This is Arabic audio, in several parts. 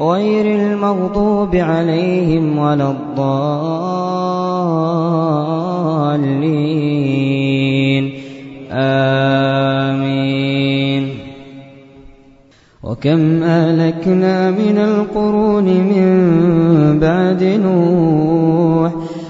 غير المغضوب عليهم ولا الضالين. آمين. وكم أهلكنا من القرون من بعد نوح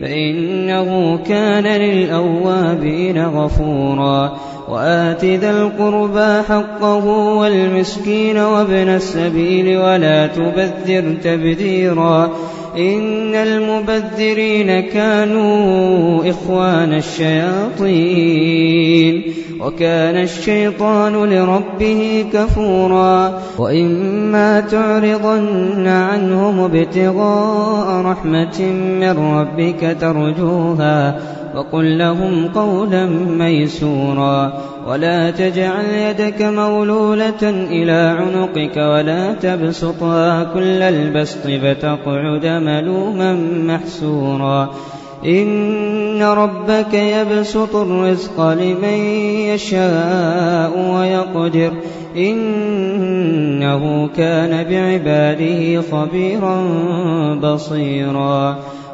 فإنه كان للأوابين غفورا. وآت ذا القربى حقه والمسكين وابن السبيل ولا تبذر تبذيرا. إن المبذرين كانوا إخوان الشياطين وكان الشيطان لربه كفورا وإما تعرضن عنهم ابتغاء رحمة من ربك ترجوها وقل لهم قولا ميسورا ولا تجعل يدك مولولة إلى عنقك ولا تبسطها كل البسط فتقعد ملوما محسورا إن ربك يبسط الرزق لمن يشاء ويقدر إنه كان بعباده خبيرا بصيرا